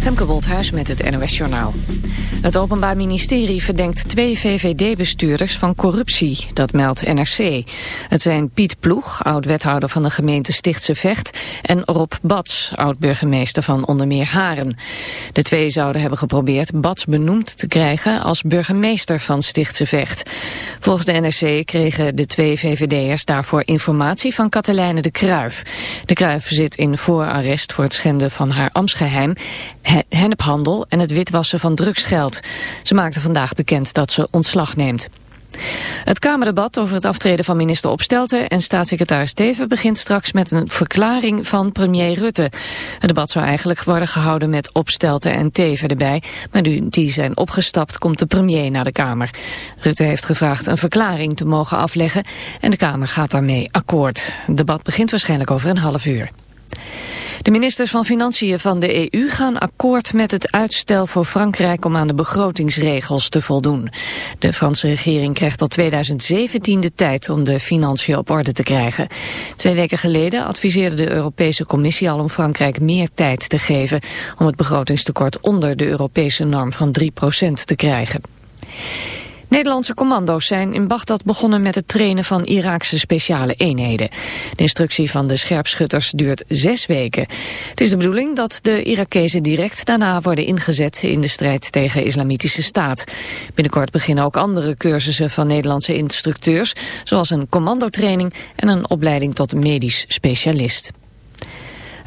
Femke met het NOS Journaal. Het Openbaar Ministerie verdenkt twee VVD-bestuurders van corruptie, dat meldt NRC. Het zijn Piet Ploeg, oud-wethouder van de gemeente Stichtse Vecht... en Rob Bats, oud-burgemeester van onder meer Haren. De twee zouden hebben geprobeerd Bats benoemd te krijgen... als burgemeester van Stichtse Vecht. Volgens de NRC kregen de twee VVD'ers daarvoor informatie van Katelijne de Kruif. De Kruif zit in voorarrest voor het schenden van haar ambtsgeheim hennephandel en het witwassen van drugsgeld. Ze maakte vandaag bekend dat ze ontslag neemt. Het Kamerdebat over het aftreden van minister Opstelten en staatssecretaris Teven begint straks met een verklaring van premier Rutte. Het debat zou eigenlijk worden gehouden met Opstelten en Teven erbij, maar nu die zijn opgestapt komt de premier naar de Kamer. Rutte heeft gevraagd een verklaring te mogen afleggen en de Kamer gaat daarmee akkoord. Het debat begint waarschijnlijk over een half uur. De ministers van Financiën van de EU gaan akkoord met het uitstel voor Frankrijk om aan de begrotingsregels te voldoen. De Franse regering krijgt tot 2017 de tijd om de financiën op orde te krijgen. Twee weken geleden adviseerde de Europese Commissie al om Frankrijk meer tijd te geven om het begrotingstekort onder de Europese norm van 3% te krijgen. Nederlandse commando's zijn in Bagdad begonnen met het trainen van Iraakse speciale eenheden. De instructie van de scherpschutters duurt zes weken. Het is de bedoeling dat de Irakezen direct daarna worden ingezet in de strijd tegen islamitische staat. Binnenkort beginnen ook andere cursussen van Nederlandse instructeurs, zoals een commandotraining en een opleiding tot medisch specialist.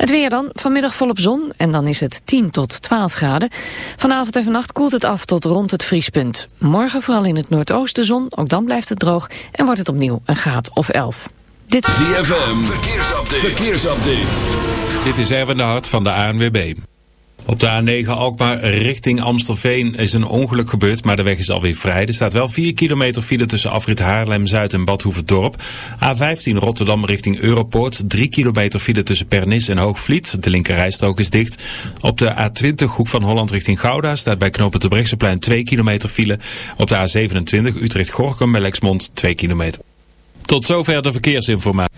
Het weer dan, vanmiddag volop zon en dan is het 10 tot 12 graden. Vanavond en vannacht koelt het af tot rond het vriespunt. Morgen vooral in het noordoosten zon, ook dan blijft het droog en wordt het opnieuw een graad of 11. Dit ZFM, verkeersupdate. verkeersupdate. Dit is Erwin de Hart van de ANWB. Op de A9 Alkmaar richting Amstelveen is een ongeluk gebeurd, maar de weg is alweer vrij. Er staat wel 4 kilometer file tussen afrit Haarlem-Zuid en Badhoevedorp. A15 Rotterdam richting Europoort, 3 kilometer file tussen Pernis en Hoogvliet. De linkerrijstrook is dicht. Op de A20 Hoek van Holland richting Gouda staat bij knopen de Brechtseplein 2 kilometer file. Op de A27 Utrecht-Gorkum bij Lexmond 2 kilometer. Tot zover de verkeersinformatie.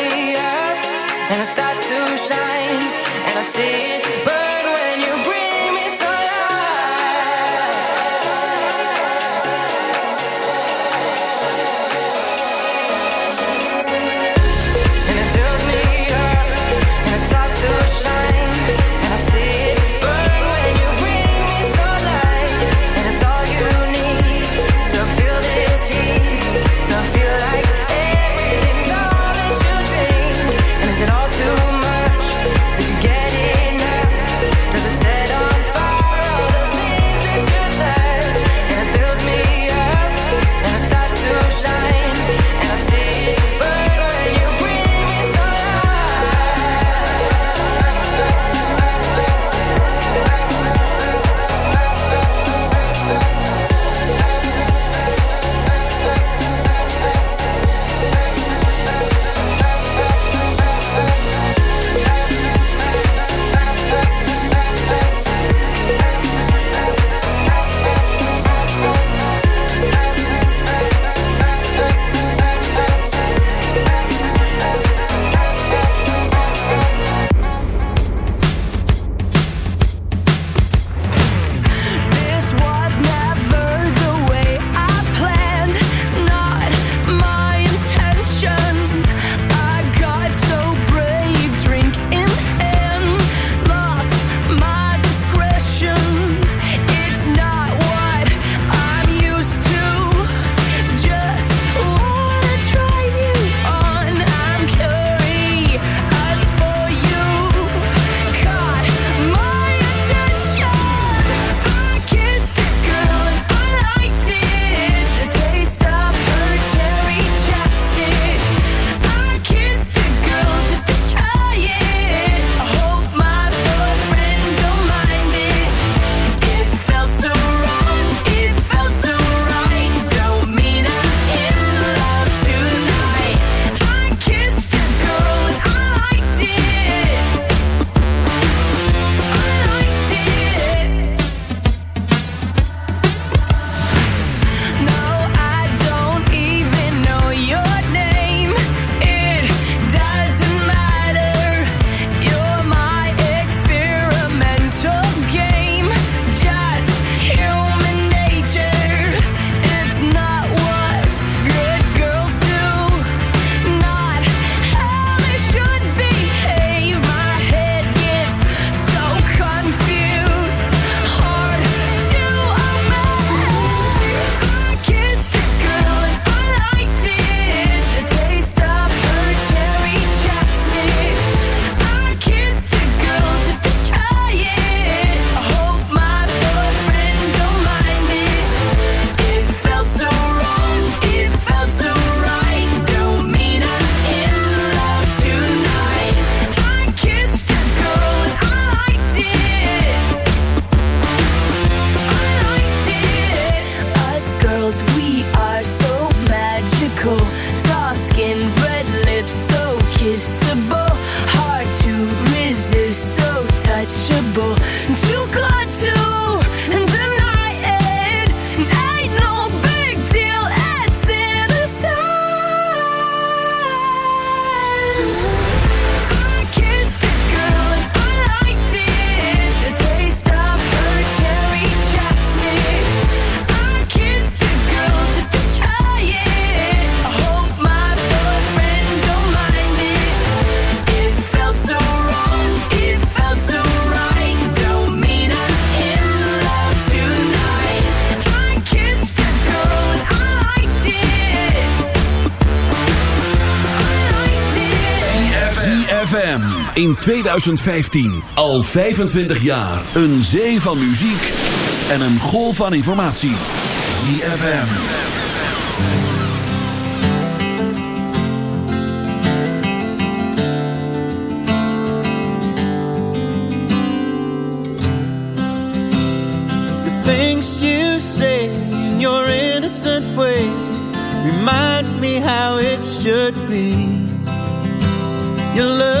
in 2015. Al 25 jaar. Een zee van muziek en een golf van informatie. ZFM. The things you say in your innocent way Remind me how it should be Your love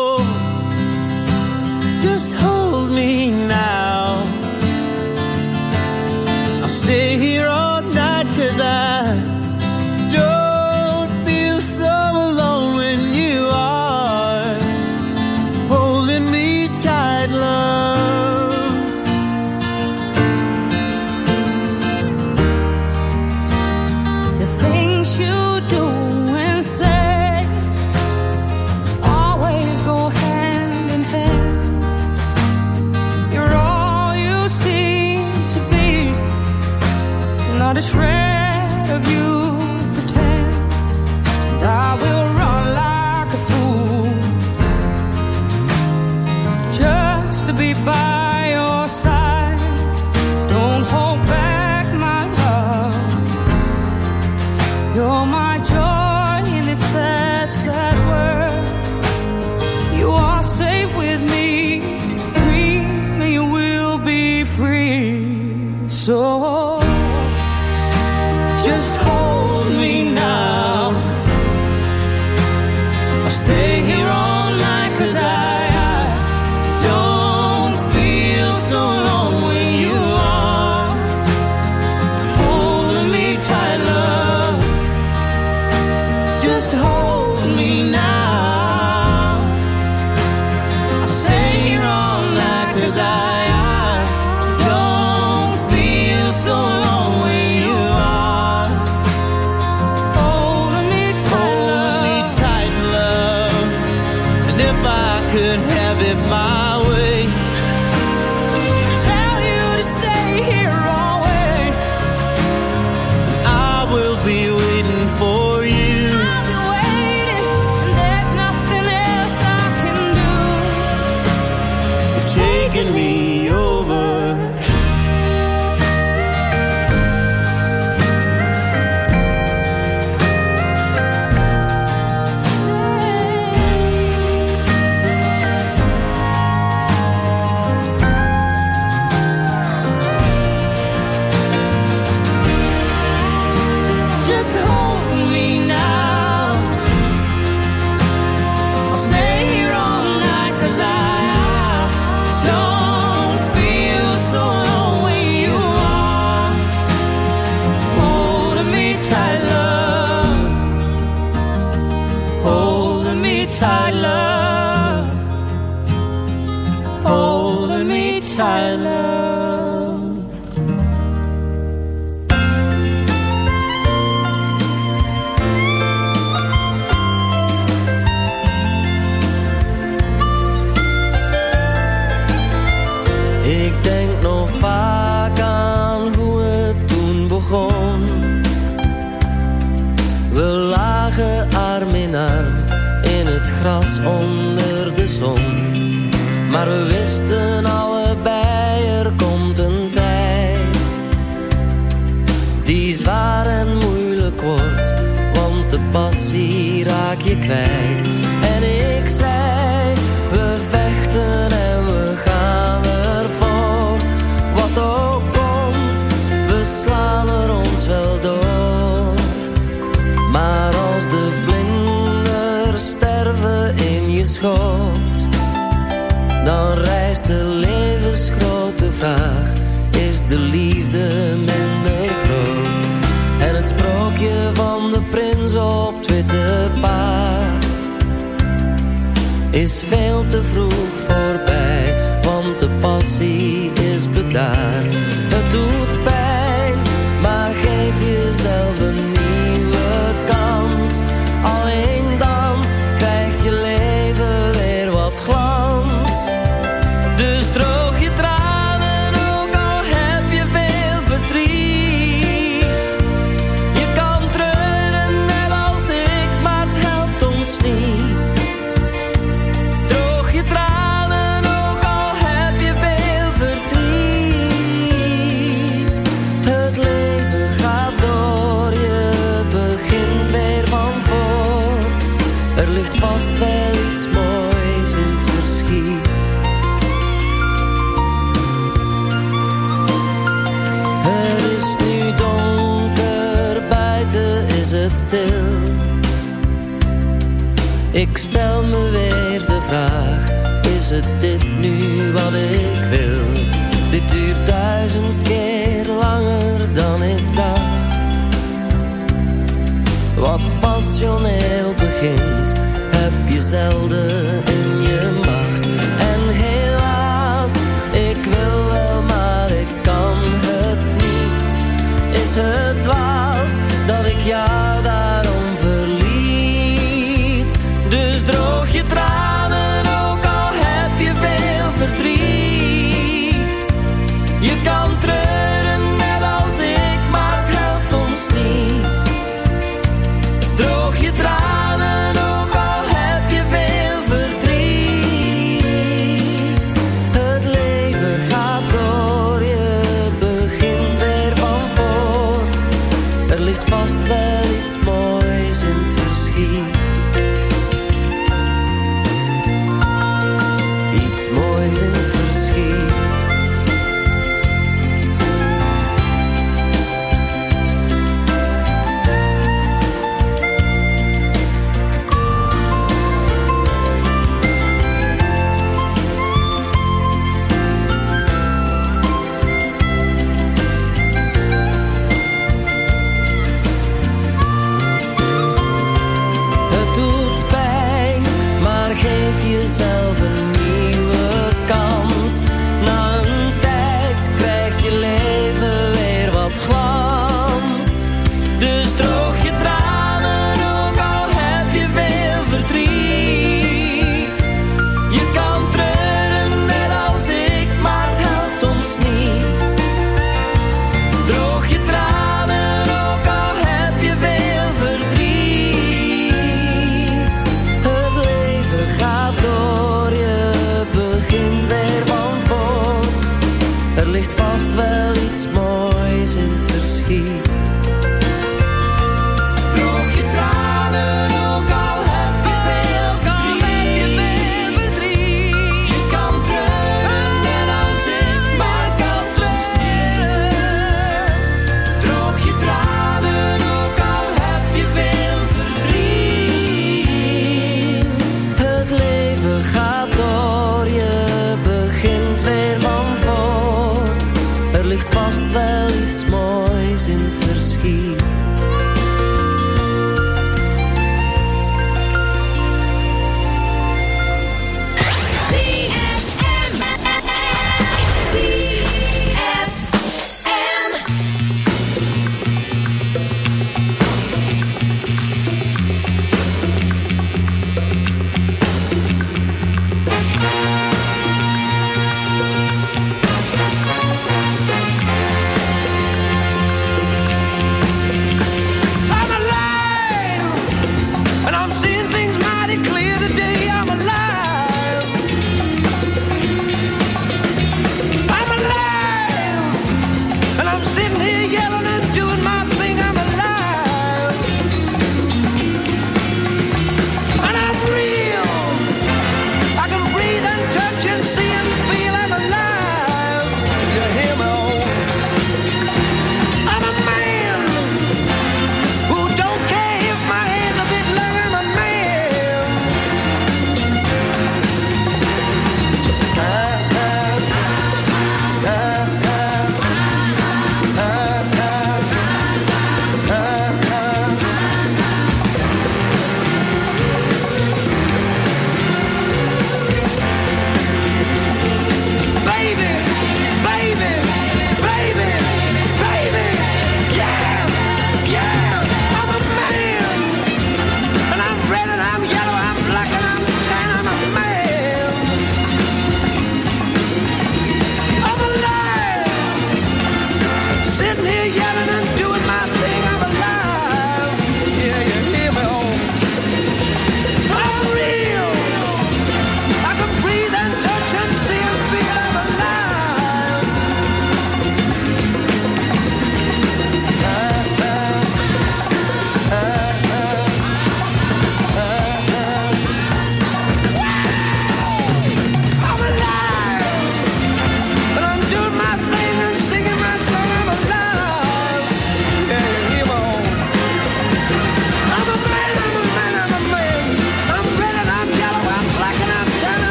just hold me.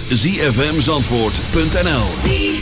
www.zfmzandvoort.nl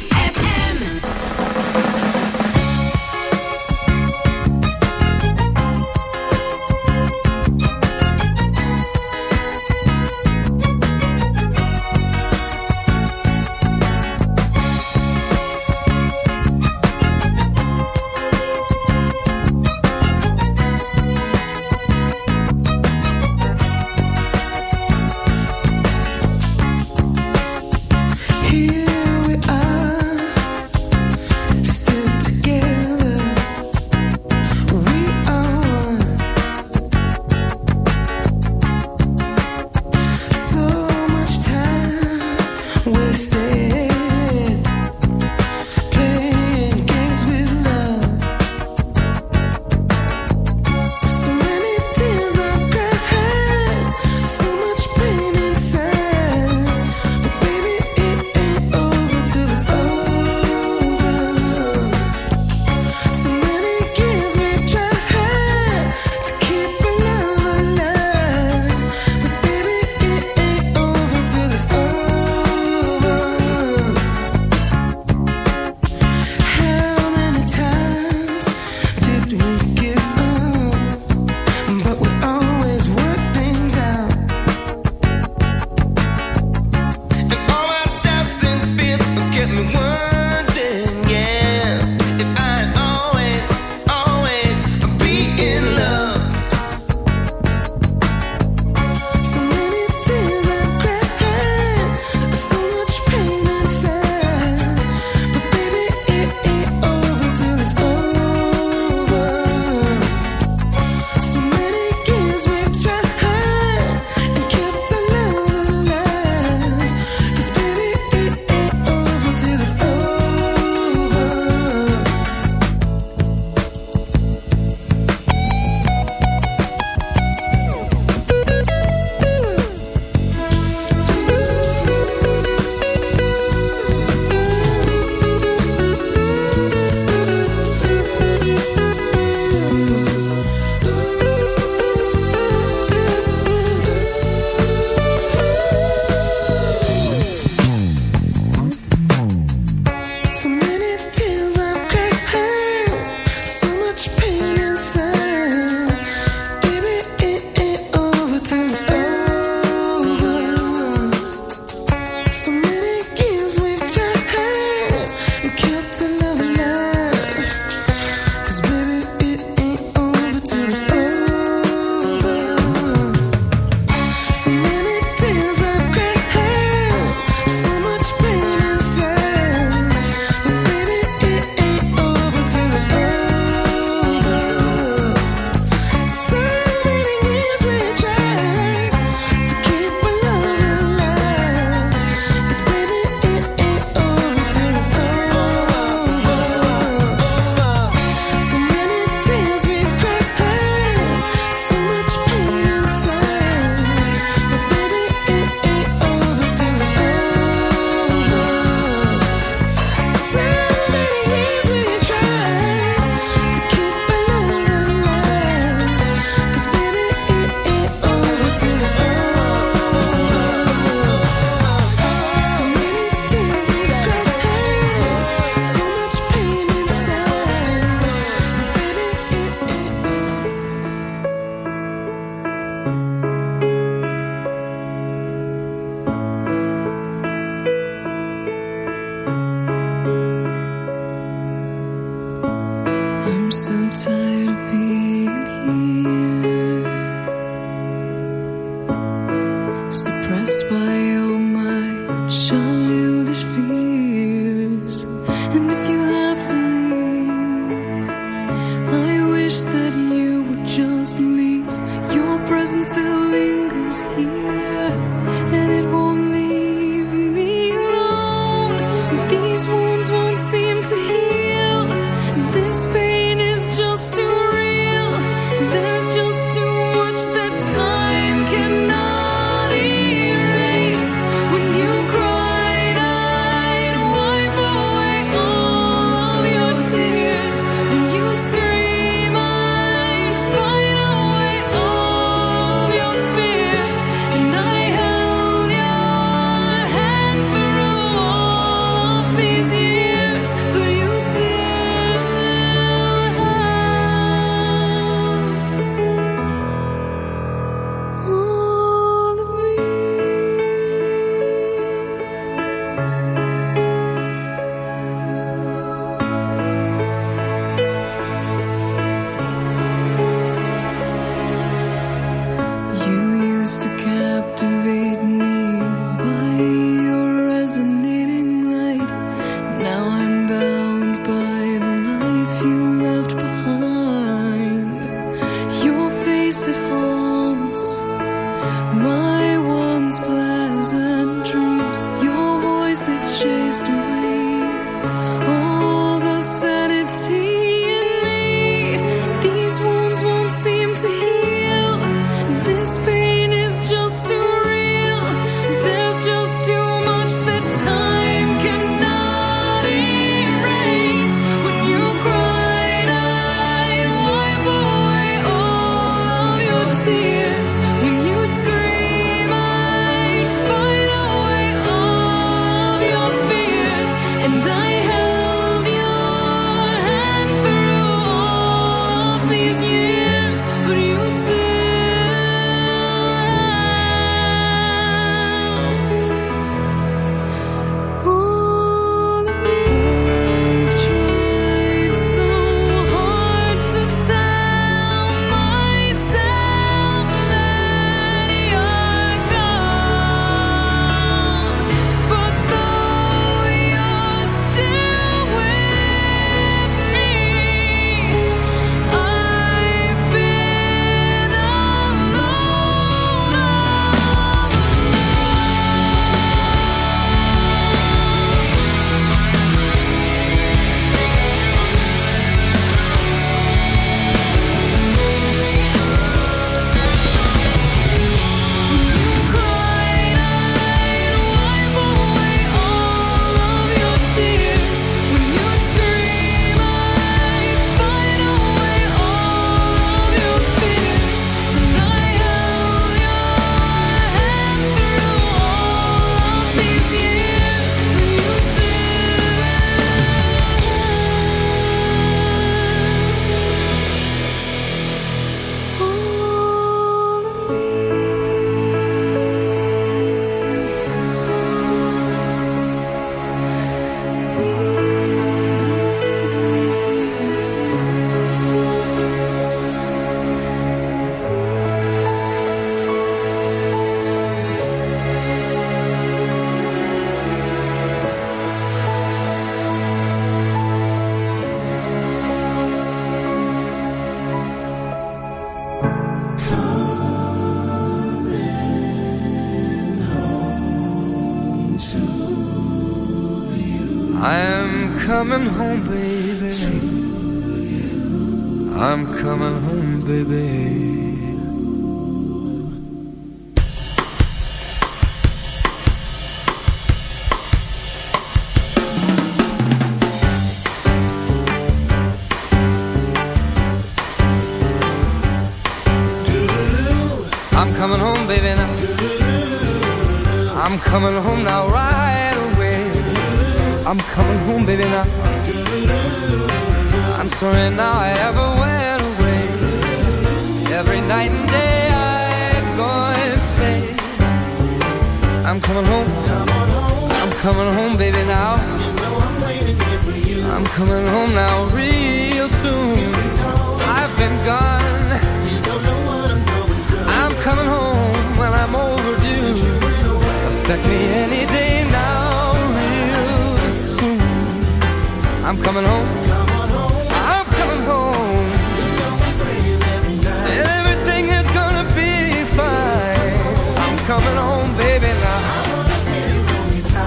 coming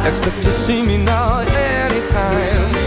Expect to see me now anytime.